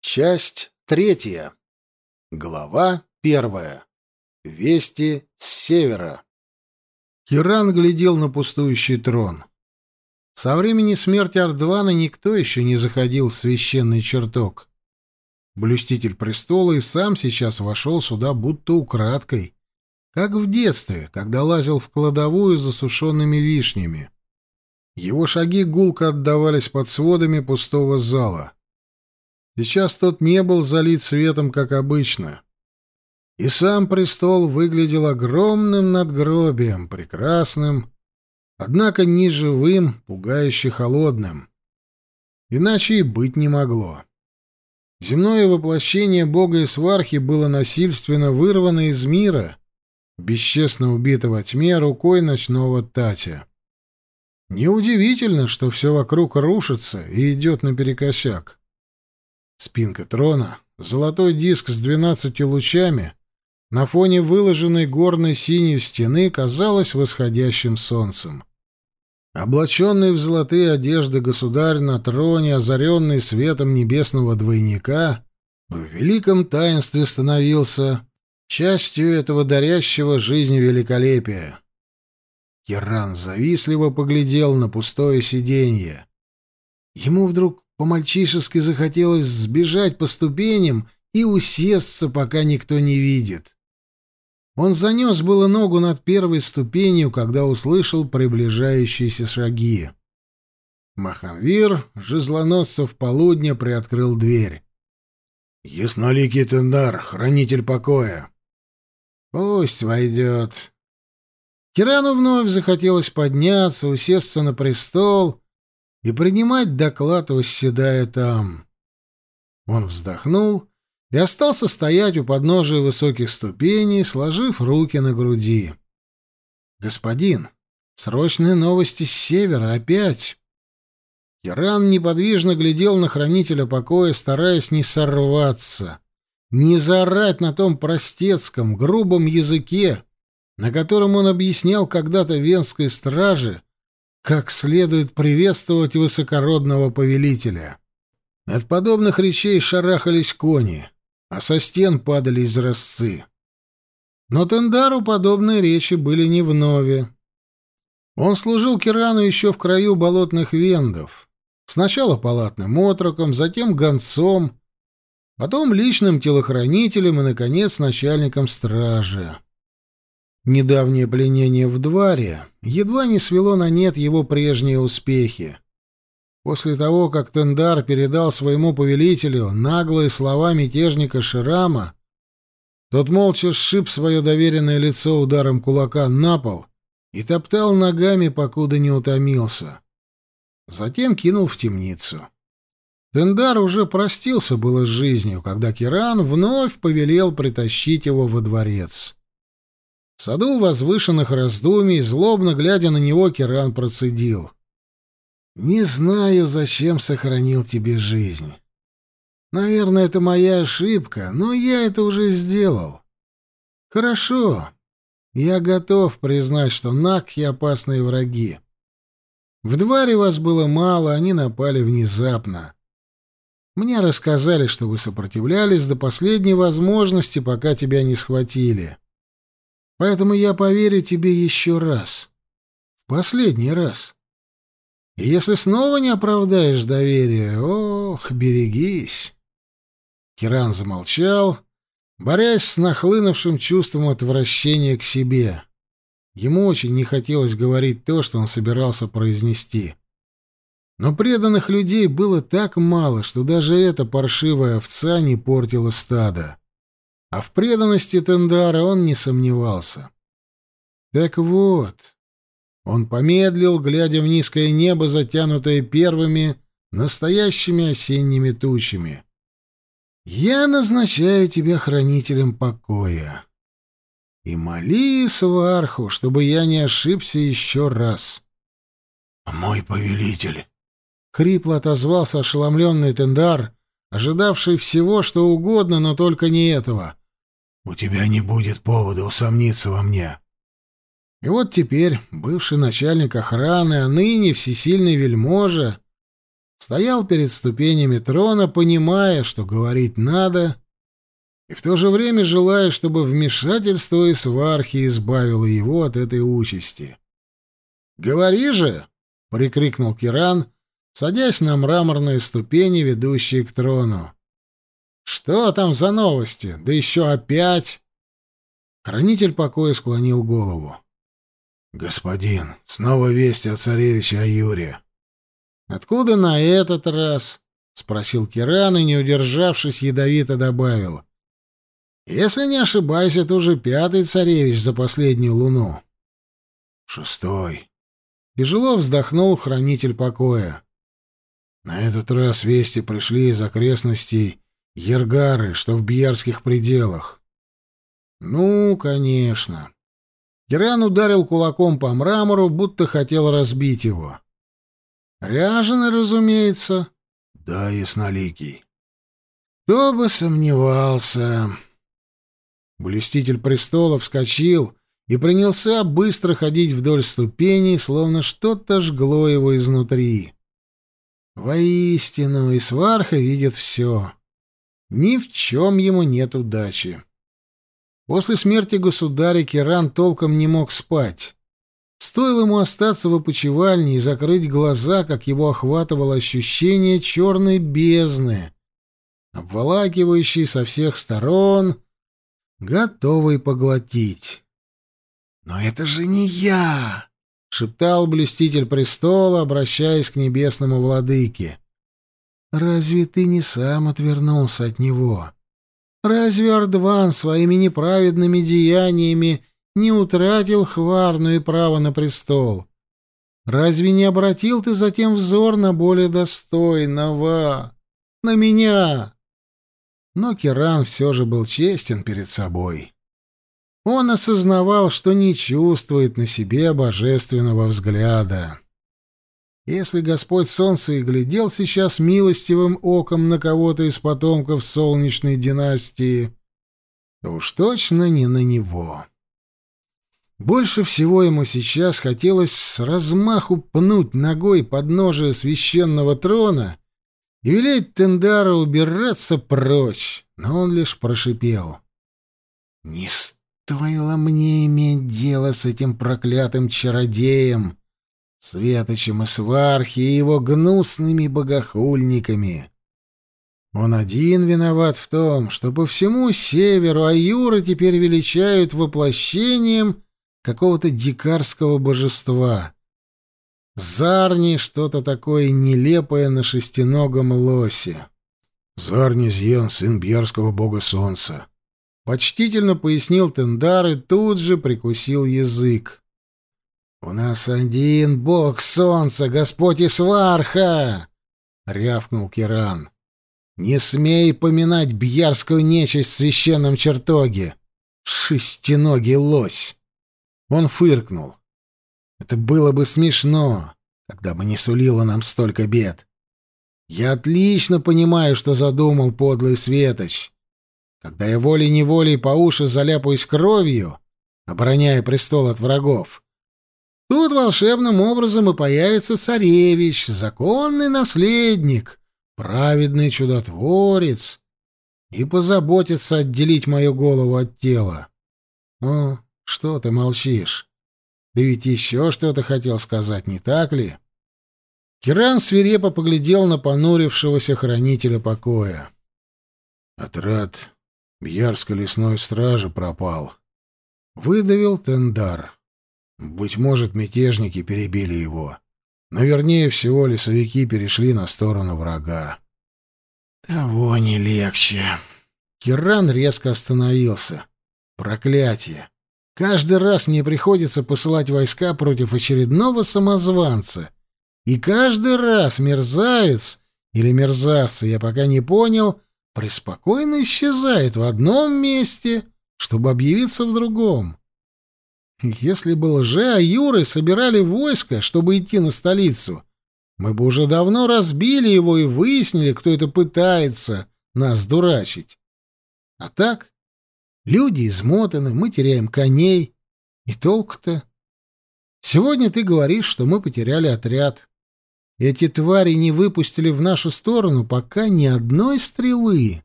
Часть третья. Глава первая. Вести с севера. Киран глядел на пустующий трон. Со времени смерти Ардвана никто еще не заходил в священный чертог. Блюститель престола и сам сейчас вошел сюда будто украдкой, как в детстве, когда лазил в кладовую за сушеными вишнями. Его шаги гулко отдавались под сводами пустого зала — Сейчас тот не был залит светом, как обычно. И сам престол выглядел огромным надгробием, прекрасным, однако неживым, пугающе холодным. Иначе и быть не могло. Земное воплощение бога Исвархи было насильственно вырвано из мира, бесчестно убитого тьме рукой ночного Татя. Неудивительно, что все вокруг рушится и идет наперекосяк. Спинка трона, золотой диск с двенадцатью лучами, на фоне выложенной горной синей стены казалось восходящим солнцем. Облаченный в золотые одежды государь на троне, озаренный светом небесного двойника, в великом таинстве становился частью этого дарящего жизнь великолепия. Керан завистливо поглядел на пустое сиденье. Ему вдруг по-мальчишески захотелось сбежать по ступеням и усесться, пока никто не видит. Он занес было ногу над первой ступенью, когда услышал приближающиеся шаги. Махамвир, жезлоносцев полудня, приоткрыл дверь. «Ясноликий Тендар, хранитель покоя». «Пусть войдет». Кирану вновь захотелось подняться, усесться на престол и принимать доклад, восседая там. Он вздохнул и остался стоять у подножия высоких ступеней, сложив руки на груди. «Господин, срочные новости с севера опять!» Киран неподвижно глядел на хранителя покоя, стараясь не сорваться, не заорать на том простецком, грубом языке, на котором он объяснял когда-то венской страже, как следует приветствовать высокородного повелителя. От подобных речей шарахались кони, а со стен падали изразцы. Но Тендару подобные речи были не вновь. Он служил Кирану еще в краю болотных вендов. Сначала палатным отроком, затем гонцом, потом личным телохранителем и, наконец, начальником стражи. Недавнее пленение в Дваре едва не свело на нет его прежние успехи. После того, как Тендар передал своему повелителю наглые слова мятежника Ширама, тот молча сшиб свое доверенное лицо ударом кулака на пол и топтал ногами, покуда не утомился. Затем кинул в темницу. Тендар уже простился было с жизнью, когда Киран вновь повелел притащить его во дворец. В саду возвышенных раздумий, злобно глядя на него, Керан процедил. «Не знаю, зачем сохранил тебе жизнь. Наверное, это моя ошибка, но я это уже сделал. Хорошо. Я готов признать, что Накхи — опасные враги. В дворе вас было мало, они напали внезапно. Мне рассказали, что вы сопротивлялись до последней возможности, пока тебя не схватили. Поэтому я поверю тебе еще раз. В последний раз. И если снова не оправдаешь доверия, ох, берегись. Киран замолчал, борясь с нахлынувшим чувством отвращения к себе. Ему очень не хотелось говорить то, что он собирался произнести. Но преданных людей было так мало, что даже эта паршивая овца не портила стадо. А в преданности Тендара он не сомневался. Так вот, он помедлил, глядя в низкое небо, затянутое первыми настоящими осенними тучами. «Я назначаю тебя хранителем покоя. И моли сварху, чтобы я не ошибся еще раз». «Мой повелитель!» — хрипло отозвался ошеломленный Тендар, ожидавший всего, что угодно, но только не этого. У тебя не будет повода усомниться во мне. И вот теперь бывший начальник охраны, а ныне всесильный вельможа, стоял перед ступенями трона, понимая, что говорить надо, и в то же время желая, чтобы вмешательство и свархи избавило его от этой участи. «Говори же!» — прикрикнул Киран, садясь на мраморные ступени, ведущие к трону. «Что там за новости? Да еще опять!» Хранитель покоя склонил голову. «Господин, снова весть о царевиче Аюре». «Откуда на этот раз?» — спросил Киран и, не удержавшись, ядовито добавил. «Если не ошибаюсь, это уже пятый царевич за последнюю луну». «Шестой». Тяжело вздохнул хранитель покоя. На этот раз вести пришли из окрестностей Ергары, что в Бьярских пределах. Ну, конечно. Геран ударил кулаком по мрамору, будто хотел разбить его. Ряженый, разумеется. Да, ясноликий. Кто бы сомневался. Блюститель престола вскочил и принялся быстро ходить вдоль ступеней, словно что-то жгло его изнутри. Воистину, и сварха видит все. Ни в чем ему нет удачи. После смерти государя Керан толком не мог спать. Стоило ему остаться в опочивальне и закрыть глаза, как его охватывало ощущение черной бездны, обволакивающей со всех сторон, готовой поглотить. «Но это же не я!» — шептал блюститель престола, обращаясь к небесному владыке. «Разве ты не сам отвернулся от него?» Разве Ардван своими неправедными деяниями не утратил хварну и право на престол? Разве не обратил ты затем взор на более достойного? На меня? Но Керан все же был честен перед собой. Он осознавал, что не чувствует на себе божественного взгляда. Если Господь Солнце и глядел сейчас милостивым оком на кого-то из потомков солнечной династии, то уж точно не на него. Больше всего ему сейчас хотелось с размаху пнуть ногой подножие священного трона и велеть Тендара убираться прочь, но он лишь прошипел. «Не стоило мне иметь дело с этим проклятым чародеем!» Светочем и свархи и его гнусными богохульниками. Он один виноват в том, что по всему северу Аюра теперь величают воплощением какого-то дикарского божества. Зарни что-то такое нелепое на шестиногом лосе. Зарни Зьен, сын бьярского бога солнца. Почтительно пояснил Тендар и тут же прикусил язык. «У нас один бог солнца, Господь Исварха!» — рявкнул Киран. «Не смей поминать бьярскую нечисть в священном чертоге! Шестиногий лось!» Он фыркнул. «Это было бы смешно, когда бы не сулило нам столько бед. Я отлично понимаю, что задумал подлый Светоч. Когда я волей-неволей по уши заляпаюсь кровью, обороняя престол от врагов, Тут волшебным образом и появится царевич, законный наследник, праведный чудотворец, и позаботится отделить мою голову от тела. Ну, что ты молчишь? Ты ведь еще что-то хотел сказать, не так ли? Киран свирепо поглядел на понурившегося хранителя покоя. Отряд Бьярской лесной стражи пропал. Выдавил Тендар. Быть может, мятежники перебили его. Но вернее всего лесовики перешли на сторону врага. Того не легче. Киран резко остановился. Проклятие. Каждый раз мне приходится посылать войска против очередного самозванца. И каждый раз мерзавец или мерзавцы, я пока не понял, преспокойно исчезает в одном месте, чтобы объявиться в другом. Если бы лже-аюры собирали войско, чтобы идти на столицу, мы бы уже давно разбили его и выяснили, кто это пытается нас дурачить. А так, люди измотаны, мы теряем коней. И толку-то? Сегодня ты говоришь, что мы потеряли отряд. эти твари не выпустили в нашу сторону пока ни одной стрелы,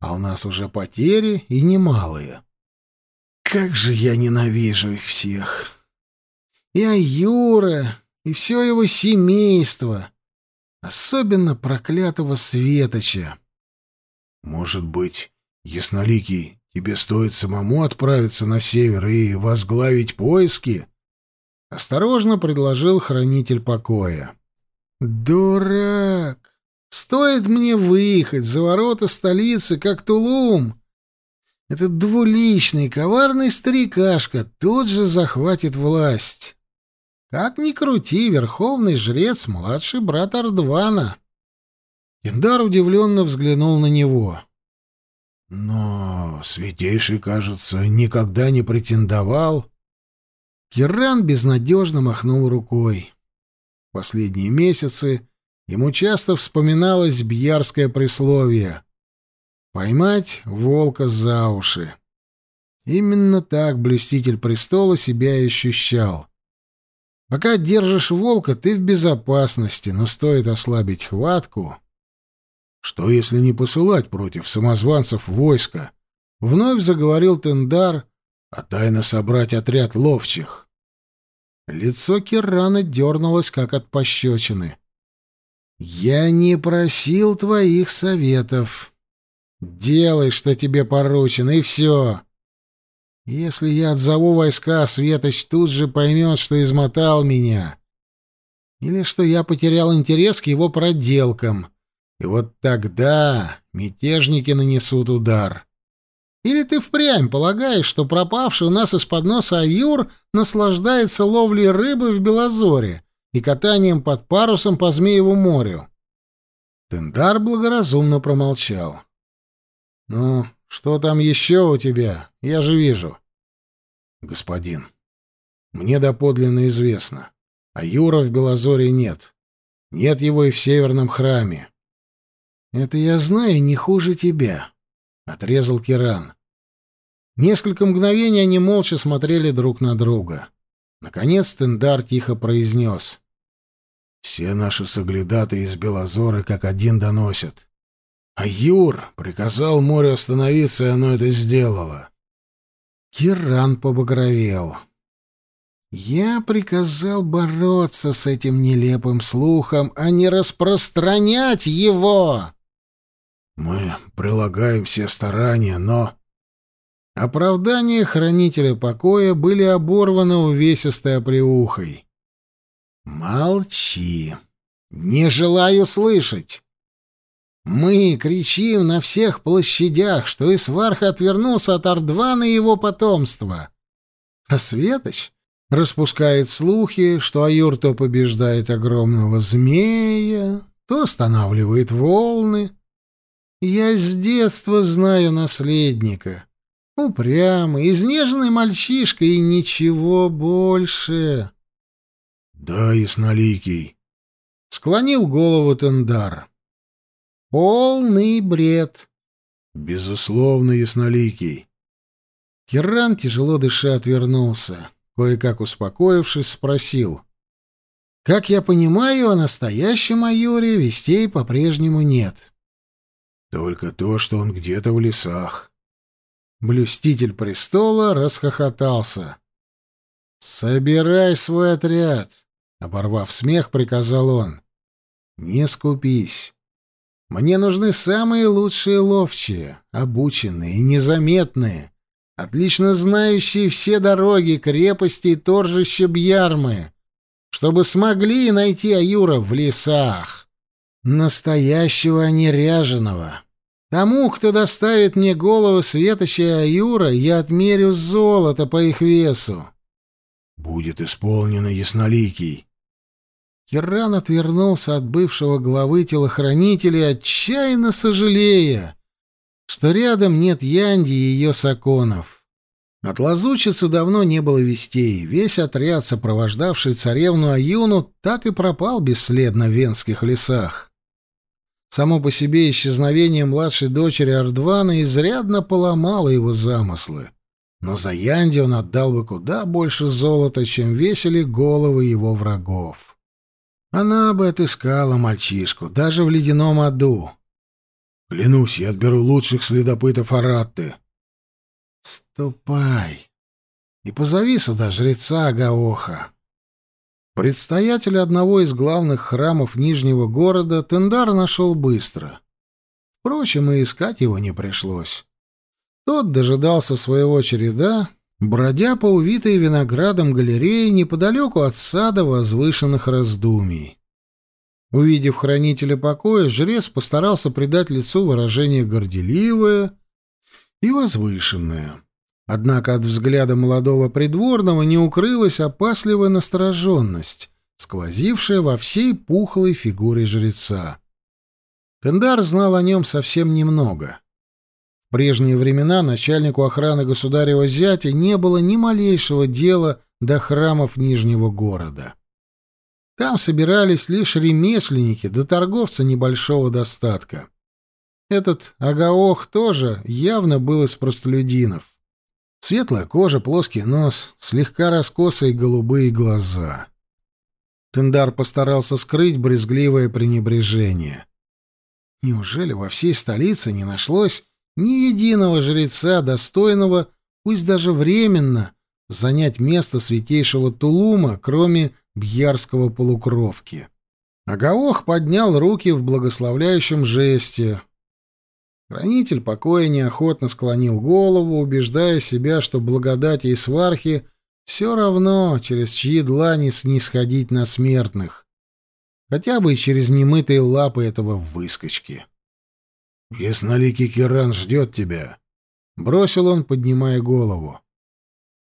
а у нас уже потери и немалые. Как же я ненавижу их всех! И Аюра, и все его семейство, особенно проклятого Светоча. Может быть, Ясноликий, тебе стоит самому отправиться на север и возглавить поиски? Осторожно предложил хранитель покоя. Дурак! Стоит мне выехать за ворота столицы, как Тулум. Этот двуличный, коварный старикашка тут же захватит власть. Как ни крути, верховный жрец — младший брат Ардвана. Кендар удивленно взглянул на него. Но Святейший, кажется, никогда не претендовал. Киран безнадежно махнул рукой. Последние месяцы ему часто вспоминалось бьярское присловие «Поймать волка за уши». Именно так блюститель престола себя и ощущал. Пока держишь волка, ты в безопасности, но стоит ослабить хватку... Что, если не посылать против самозванцев войска? Вновь заговорил Тендар, а тайно собрать отряд ловчих. Лицо Кирана дернулось, как от пощечины. «Я не просил твоих советов. Делай, что тебе поручено, и все. Если я отзову войска, Светоч тут же поймет, что измотал меня. Или что я потерял интерес к его проделкам. И вот тогда мятежники нанесут удар. Или ты впрямь полагаешь, что пропавший у нас из-под носа Аюр наслаждается ловлей рыбы в Белозоре и катанием под парусом по Змееву морю? Тендар благоразумно промолчал. «Ну, что там еще у тебя? Я же вижу». «Господин, мне доподлинно известно. А Юра в Белозоре нет. Нет его и в Северном храме». «Это я знаю не хуже тебя», — отрезал Киран. Несколько мгновений они молча смотрели друг на друга. Наконец Тендар тихо произнес. «Все наши соглядаты из Белозора как один доносят. А Юр приказал морю остановиться, и оно это сделало». Киран побагровел. «Я приказал бороться с этим нелепым слухом, а не распространять его!» Мы прилагаем все старания, но... Оправдания хранителя покоя были оборваны увесистой оплеухой. «Молчи. Не желаю слышать. Мы кричим на всех площадях, что Исварх отвернулся от Ардвана и его потомства. А Светоч распускает слухи, что Аюр то побеждает огромного змея, то останавливает волны, я с детства знаю наследника. Упрямый, изнеженный мальчишка и ничего больше. — Да, ясноликий. — склонил голову Тендар. — Полный бред. — Безусловно, ясноликий. Киран, тяжело дыша, отвернулся. Кое-как успокоившись, спросил. — Как я понимаю, о настоящем майоре вестей по-прежнему нет. — только то, что он где-то в лесах. Блюститель престола расхохотался. «Собирай свой отряд!» — оборвав смех, приказал он. «Не скупись. Мне нужны самые лучшие ловчие, обученные, незаметные, отлично знающие все дороги, крепости и торжища Бьярмы, чтобы смогли найти Аюра в лесах. Настоящего, а не ряженого. Тому, кто доставит мне голову Светоча Аюра, я отмерю золото по их весу. Будет исполнено ясноликий. Киран отвернулся от бывшего главы телохранителей, отчаянно сожалея, что рядом нет Янди и ее саконов. От лазучицы давно не было вестей. Весь отряд, сопровождавший царевну Аюну, так и пропал бесследно в венских лесах. Само по себе исчезновение младшей дочери Ардвана изрядно поломало его замыслы. Но за Янди он отдал бы куда больше золота, чем весили головы его врагов. Она бы отыскала мальчишку, даже в ледяном аду. Клянусь, я отберу лучших следопытов Аратты. Ступай и позови сюда жреца Агаоха. Предстоятеля одного из главных храмов Нижнего города Тендар нашел быстро. Впрочем, и искать его не пришлось. Тот дожидался своего череда, бродя по увитой виноградом галерее неподалеку от сада возвышенных раздумий. Увидев хранителя покоя, жрец постарался придать лицу выражение горделивое и возвышенное. Однако от взгляда молодого придворного не укрылась опасливая настороженность, сквозившая во всей пухлой фигуре жреца. Тендар знал о нем совсем немного. В прежние времена начальнику охраны государева зятя не было ни малейшего дела до храмов Нижнего города. Там собирались лишь ремесленники да торговцы небольшого достатка. Этот Агаох тоже явно был из простолюдинов. Светлая кожа, плоский нос, слегка раскосые голубые глаза. Тендар постарался скрыть брезгливое пренебрежение. Неужели во всей столице не нашлось ни единого жреца, достойного, пусть даже временно, занять место святейшего Тулума, кроме бьярского полукровки? Агаох поднял руки в благословляющем жесте. Хранитель покоя неохотно склонил голову, убеждая себя, что благодати и свархи все равно, через чьи длани снисходить на смертных хотя бы и через немытые лапы этого выскочки. «Ясноликий Киран ждет тебя», — бросил он, поднимая голову.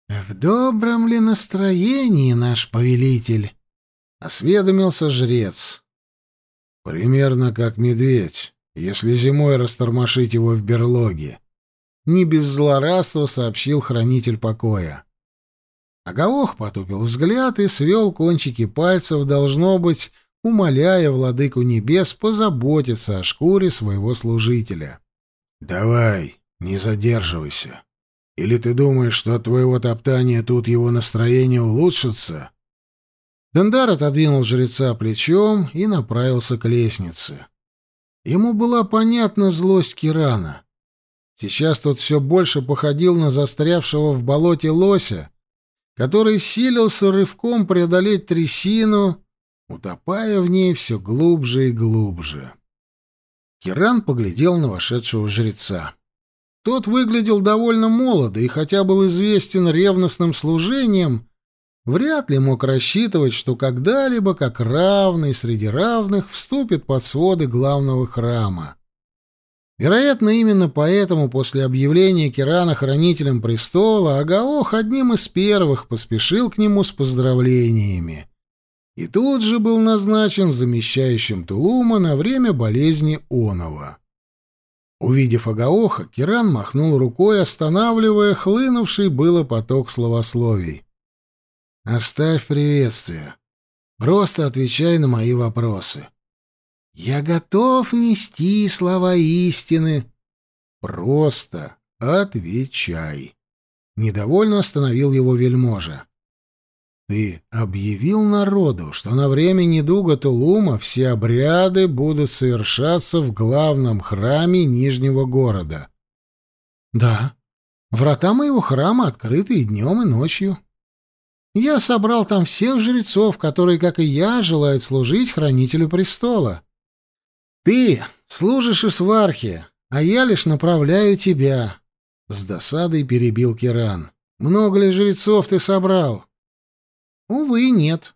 «В добром ли настроении наш повелитель?» — осведомился жрец. «Примерно как медведь, если зимой растормошить его в берлоге», — не без злорадства сообщил хранитель покоя. Агаох потупил взгляд и свел кончики пальцев, должно быть, умоляя владыку небес позаботиться о шкуре своего служителя. «Давай, не задерживайся. Или ты думаешь, что от твоего топтания тут его настроение улучшится?» Дендар отодвинул жреца плечом и направился к лестнице. Ему была понятна злость Кирана. Сейчас тот все больше походил на застрявшего в болоте лося, который силился рывком преодолеть трясину утопая в ней все глубже и глубже. Киран поглядел на вошедшего жреца. Тот выглядел довольно молодо и хотя был известен ревностным служением, вряд ли мог рассчитывать, что когда-либо как равный среди равных вступит под своды главного храма. Вероятно, именно поэтому после объявления Кирана хранителем престола Агаох одним из первых поспешил к нему с поздравлениями и тут же был назначен замещающим Тулума на время болезни Онова. Увидев Агаоха, Киран махнул рукой, останавливая хлынувший было поток словословий. «Оставь приветствие. Просто отвечай на мои вопросы». «Я готов нести слова истины». «Просто отвечай». Недовольно остановил его вельможа. Ты объявил народу, что на время недуга Тулума все обряды будут совершаться в главном храме Нижнего города. Да, врата моего храма открыты и днем, и ночью. Я собрал там всех жрецов, которые, как и я, желают служить хранителю престола. Ты служишь Исвархе, а я лишь направляю тебя. С досадой перебил Киран. Много ли жрецов ты собрал? Увы, нет.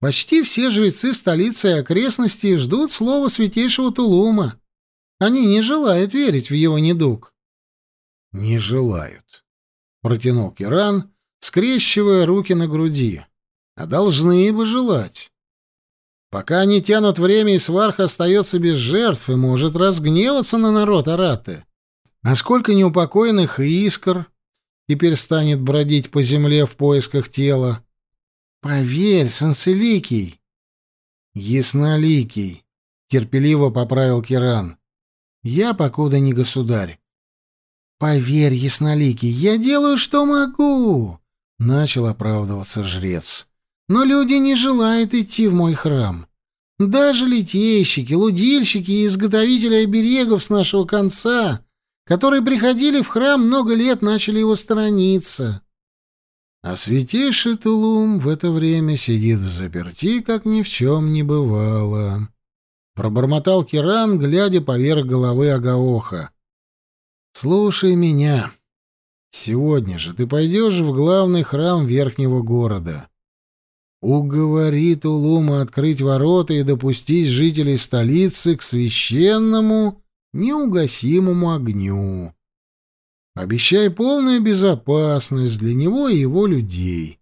Почти все жрецы столицы и окрестностей ждут слова святейшего Тулума. Они не желают верить в его недуг. — Не желают, — протянул Киран, скрещивая руки на груди. — А должны бы желать. Пока они тянут время, и сварха остается без жертв и может разгневаться на народ Араты. А сколько неупокоенных искр теперь станет бродить по земле в поисках тела? Поверь, Санцеликий. Ясноликий, терпеливо поправил Киран. Я покуда не государь. Поверь, Ясноликий, я делаю, что могу, начал оправдываться жрец. Но люди не желают идти в мой храм. Даже литейщики, лудильщики и изготовители оберегов с нашего конца, которые приходили в храм много лет, начали его сторониться. А святейший Тулум в это время сидит в заперти, как ни в чем не бывало. Пробормотал Киран, глядя поверх головы Агаоха. «Слушай меня. Сегодня же ты пойдешь в главный храм верхнего города. Уговори Тулума открыть ворота и допустить жителей столицы к священному, неугасимому огню. Обещай полную безопасность для него и его людей.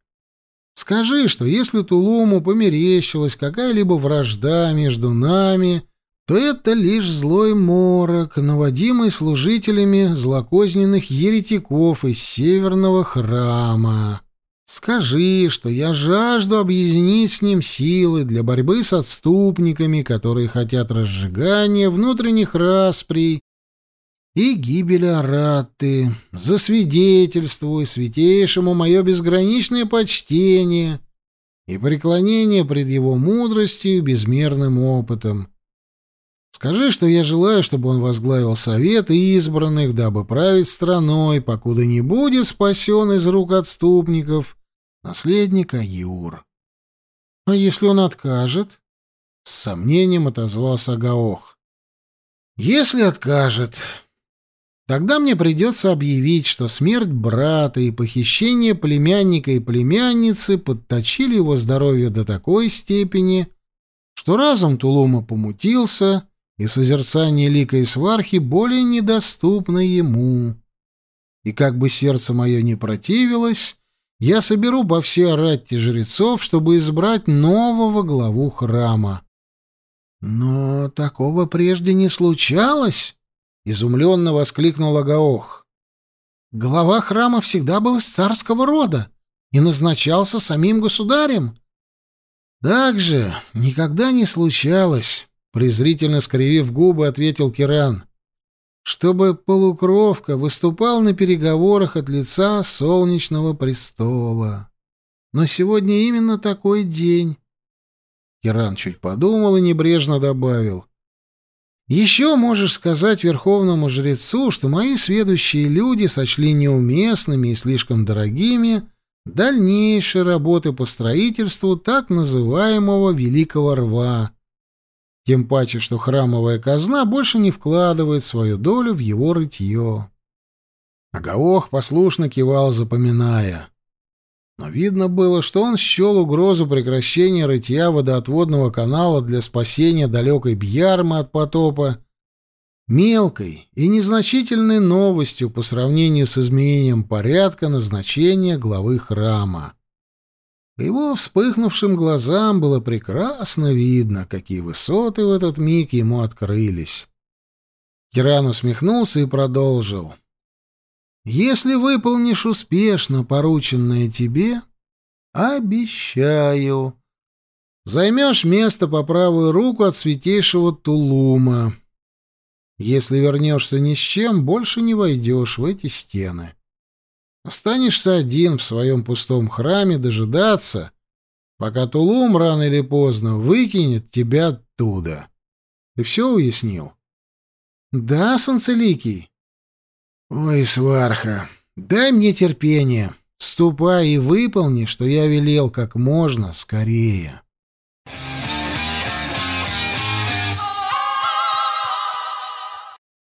Скажи, что если Тулуму померещилась какая-либо вражда между нами, то это лишь злой морок, наводимый служителями злокозненных еретиков из северного храма. Скажи, что я жажду объединить с ним силы для борьбы с отступниками, которые хотят разжигания внутренних расприй и гибели Аратты. Засвидетельствуй святейшему мое безграничное почтение и преклонение пред его мудростью и безмерным опытом. Скажи, что я желаю, чтобы он возглавил совет избранных, дабы править страной, покуда не будет спасен из рук отступников наследник Аюр. А если он откажет? С сомнением отозвался Агаох. Если откажет, тогда мне придется объявить, что смерть брата и похищение племянника и племянницы подточили его здоровье до такой степени, что разум Тулума помутился, и созерцание лика и свархи более недоступно ему. И как бы сердце мое не противилось, я соберу по все ратти жрецов, чтобы избрать нового главу храма. Но такого прежде не случалось, — изумленно воскликнул Агаох. Глава храма всегда был из царского рода и назначался самим государем. Так же никогда не случалось, презрительно скривив губы, ответил Киран. Чтобы полукровка выступал на переговорах от лица солнечного престола. Но сегодня именно такой день. Киран чуть подумал и небрежно добавил. Еще можешь сказать верховному жрецу, что мои сведущие люди сочли неуместными и слишком дорогими дальнейшие работы по строительству так называемого Великого Рва, тем паче, что храмовая казна больше не вкладывает свою долю в его рытье. Агаох послушно кивал, запоминая. Но видно было, что он счел угрозу прекращения рытья водоотводного канала для спасения далекой Бьярмы от потопа мелкой и незначительной новостью по сравнению с изменением порядка назначения главы храма. По его вспыхнувшим глазам было прекрасно видно, какие высоты в этот миг ему открылись. Киран усмехнулся и продолжил. «Если выполнишь успешно порученное тебе, обещаю, займешь место по правую руку от святейшего Тулума. Если вернешься ни с чем, больше не войдешь в эти стены». Останешься один в своем пустом храме дожидаться, пока Тулум рано или поздно выкинет тебя оттуда. Ты все уяснил? Да, Солнцеликий? Ой, сварха, дай мне терпение. Ступай и выполни, что я велел как можно скорее.